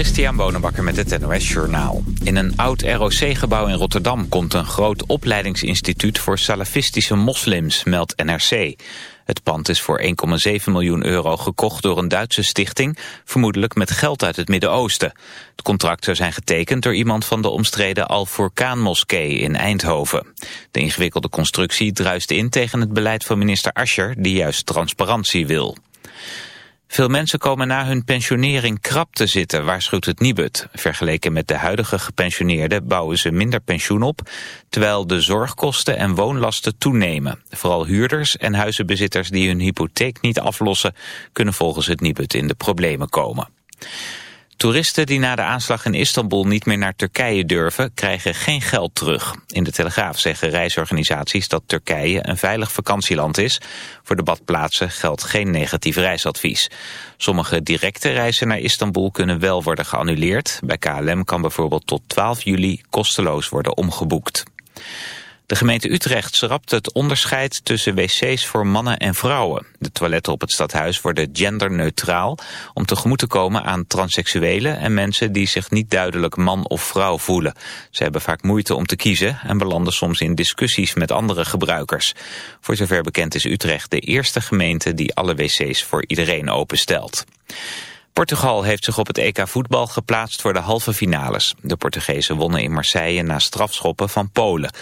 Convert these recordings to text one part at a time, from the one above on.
Christian Bonenbakker met het NOS Journaal. In een oud ROC-gebouw in Rotterdam komt een groot opleidingsinstituut voor salafistische moslims, meldt NRC. Het pand is voor 1,7 miljoen euro gekocht door een Duitse stichting, vermoedelijk met geld uit het Midden-Oosten. Het contract zou zijn getekend door iemand van de omstreden Al-Furqaan-moskee in Eindhoven. De ingewikkelde constructie druist in tegen het beleid van minister Ascher, die juist transparantie wil. Veel mensen komen na hun pensionering krap te zitten, waarschuwt het Nibud. Vergeleken met de huidige gepensioneerden bouwen ze minder pensioen op, terwijl de zorgkosten en woonlasten toenemen. Vooral huurders en huizenbezitters die hun hypotheek niet aflossen, kunnen volgens het Nibud in de problemen komen. Toeristen die na de aanslag in Istanbul niet meer naar Turkije durven, krijgen geen geld terug. In de Telegraaf zeggen reisorganisaties dat Turkije een veilig vakantieland is. Voor de badplaatsen geldt geen negatief reisadvies. Sommige directe reizen naar Istanbul kunnen wel worden geannuleerd. Bij KLM kan bijvoorbeeld tot 12 juli kosteloos worden omgeboekt. De gemeente Utrecht schrapt het onderscheid tussen wc's voor mannen en vrouwen. De toiletten op het stadhuis worden genderneutraal om tegemoet te komen aan transseksuelen en mensen die zich niet duidelijk man of vrouw voelen. Ze hebben vaak moeite om te kiezen en belanden soms in discussies met andere gebruikers. Voor zover bekend is Utrecht de eerste gemeente die alle wc's voor iedereen openstelt. Portugal heeft zich op het EK voetbal geplaatst voor de halve finales. De Portugezen wonnen in Marseille na strafschoppen van Polen.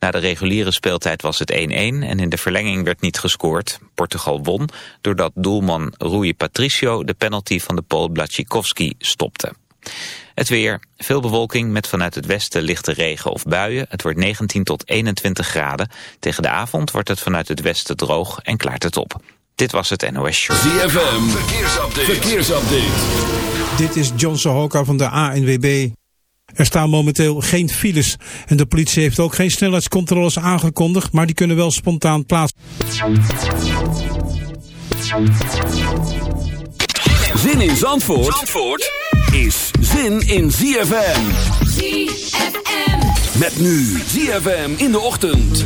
Na de reguliere speeltijd was het 1-1 en in de verlenging werd niet gescoord. Portugal won doordat doelman Rui Patricio de penalty van de Pool Blachikowski stopte. Het weer, veel bewolking met vanuit het westen lichte regen of buien. Het wordt 19 tot 21 graden. Tegen de avond wordt het vanuit het westen droog en klaart het op. Dit was het NOS Show. ZFM, verkeersupdate. verkeersupdate. Dit is John Sohoka van de ANWB. Er staan momenteel geen files en de politie heeft ook geen snelheidscontroles aangekondigd, maar die kunnen wel spontaan plaats. Zin in Zandvoort, Zandvoort is zin in ZFM. ZFM. Met nu ZFM in de ochtend.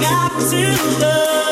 got to love.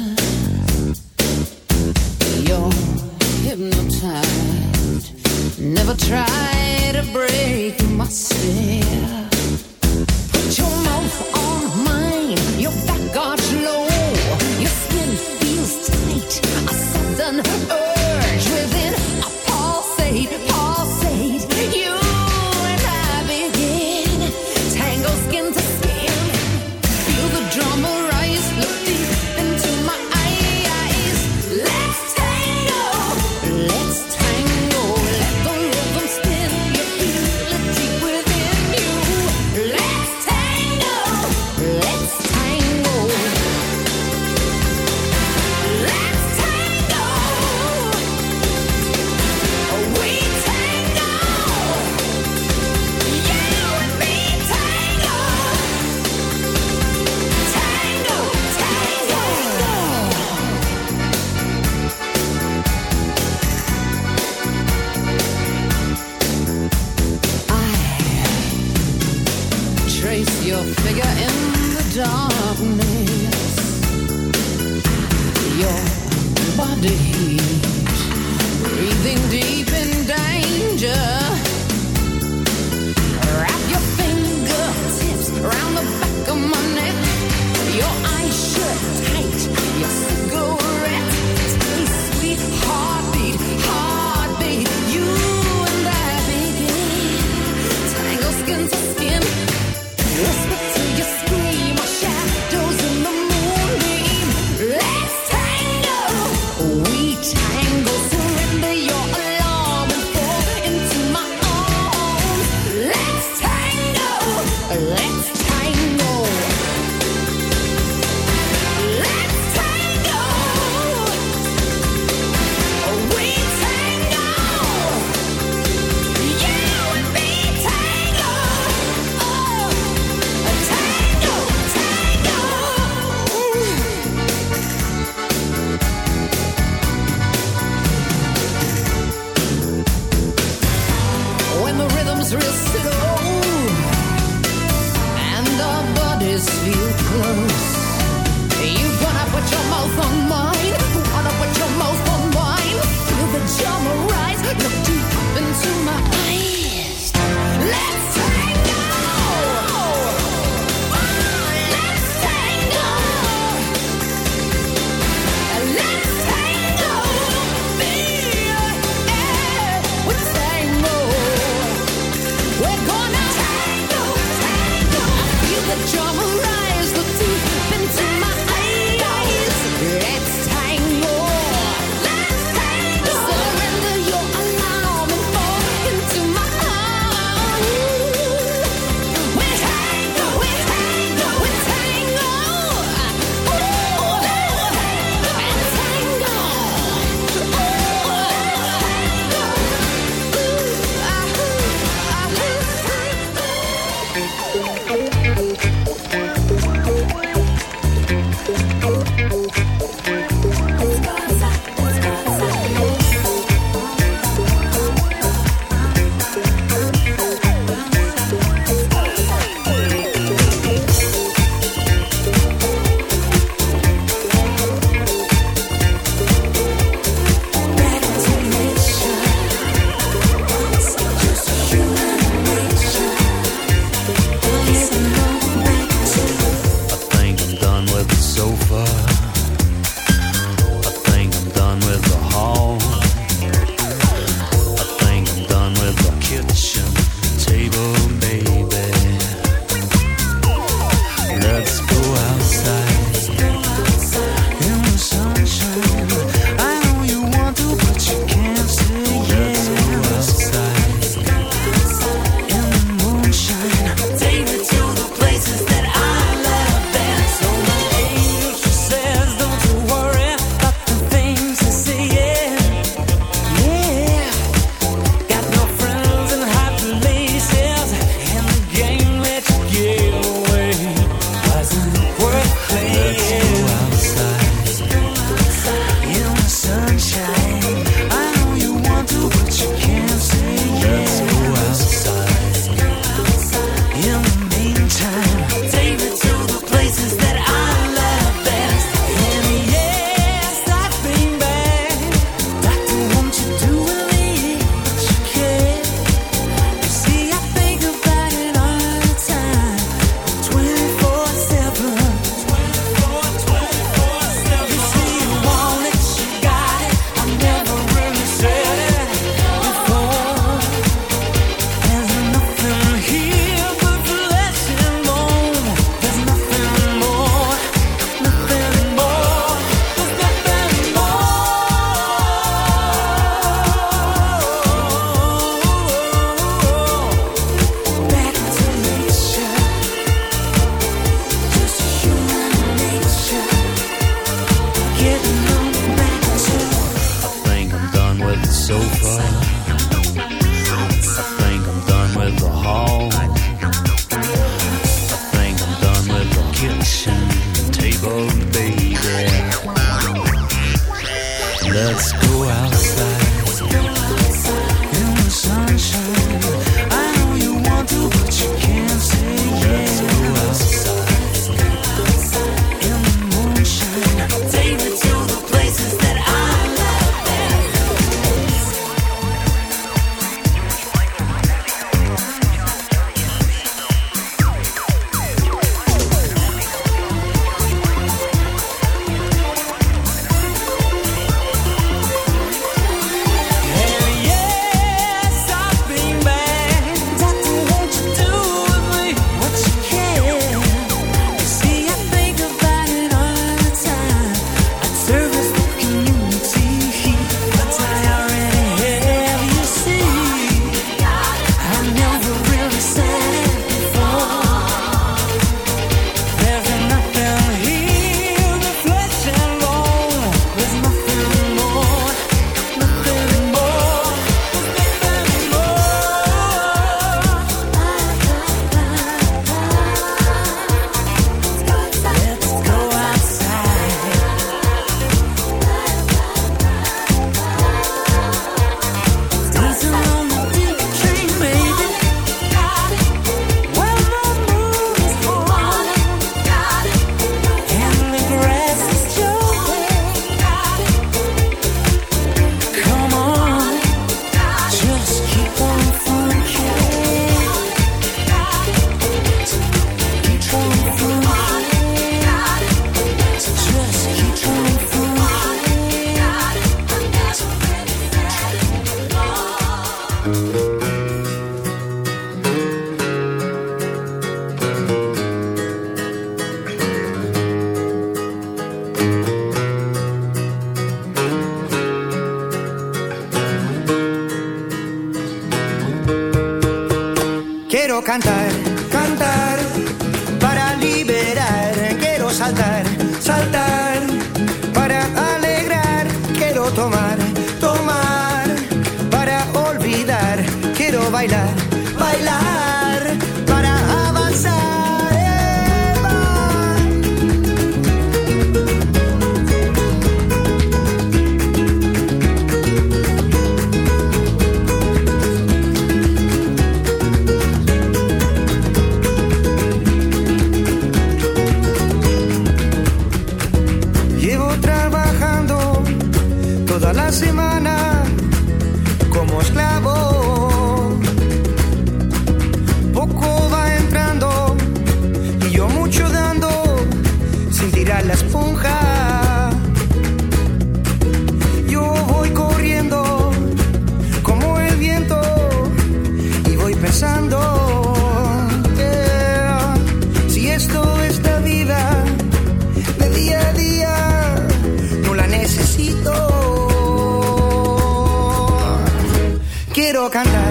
puedo cantar.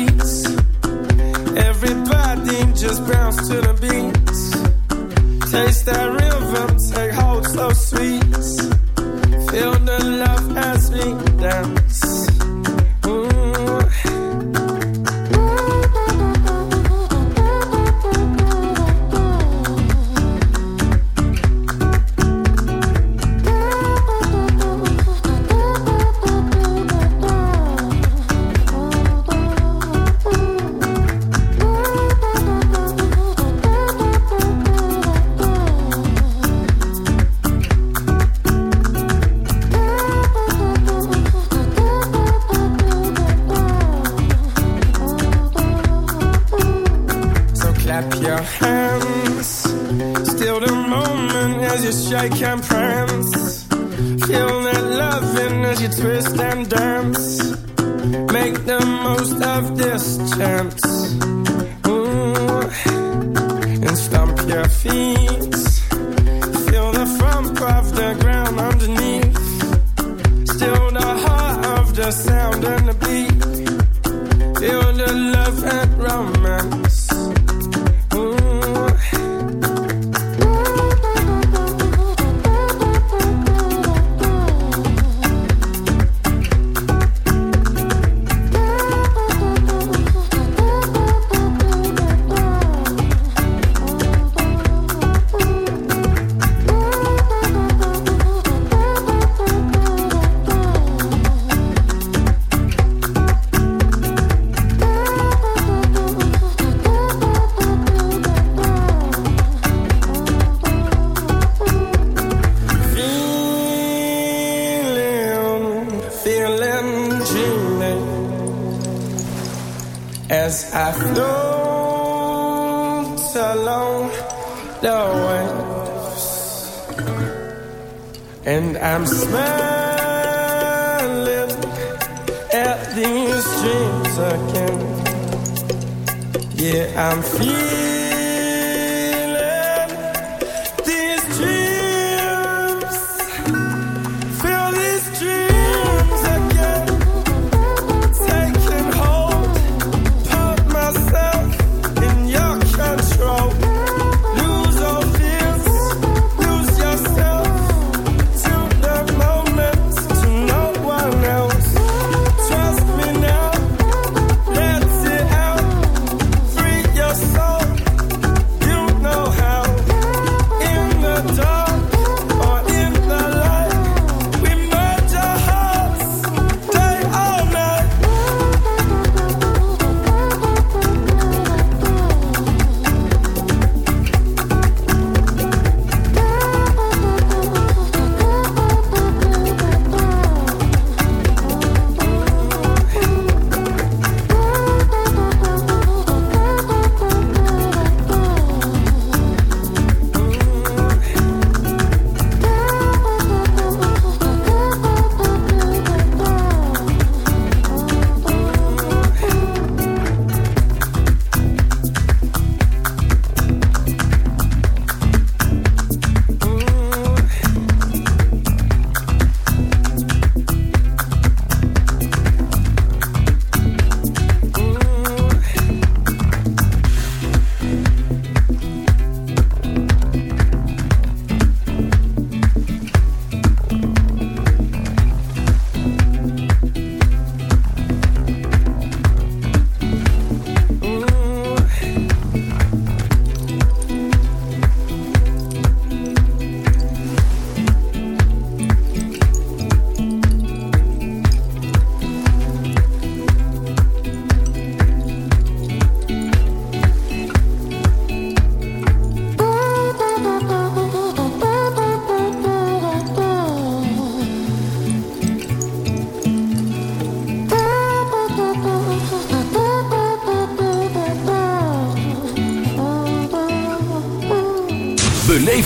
sound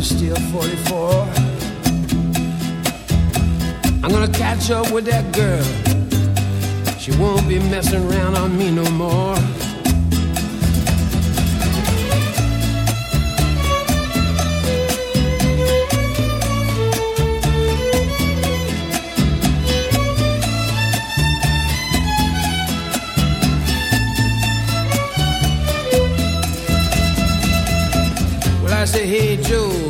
Blue steel 44. I'm gonna catch up with that girl. She won't be messing around on me no more. I say, hey Joe,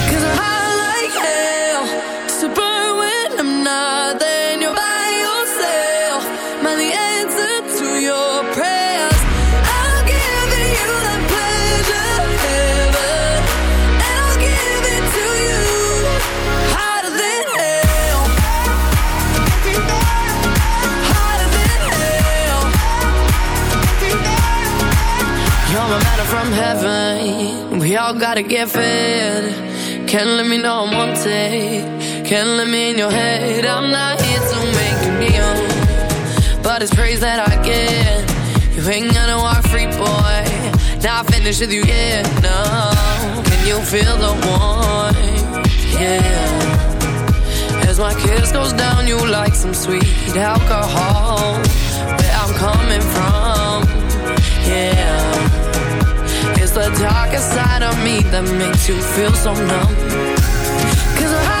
From heaven. We all gotta get fed. Can't let me know I'm on wanted. Can't let me in your head. I'm not here to make you kneel. But it's praise that I get. You ain't gonna walk free, boy. Now I finish with you, yeah. No. Can you feel the warmth? Yeah. As my kiss goes down, you like some sweet alcohol. Where I'm coming from, yeah. It's the darkest side of me that makes you feel so numb. Cause I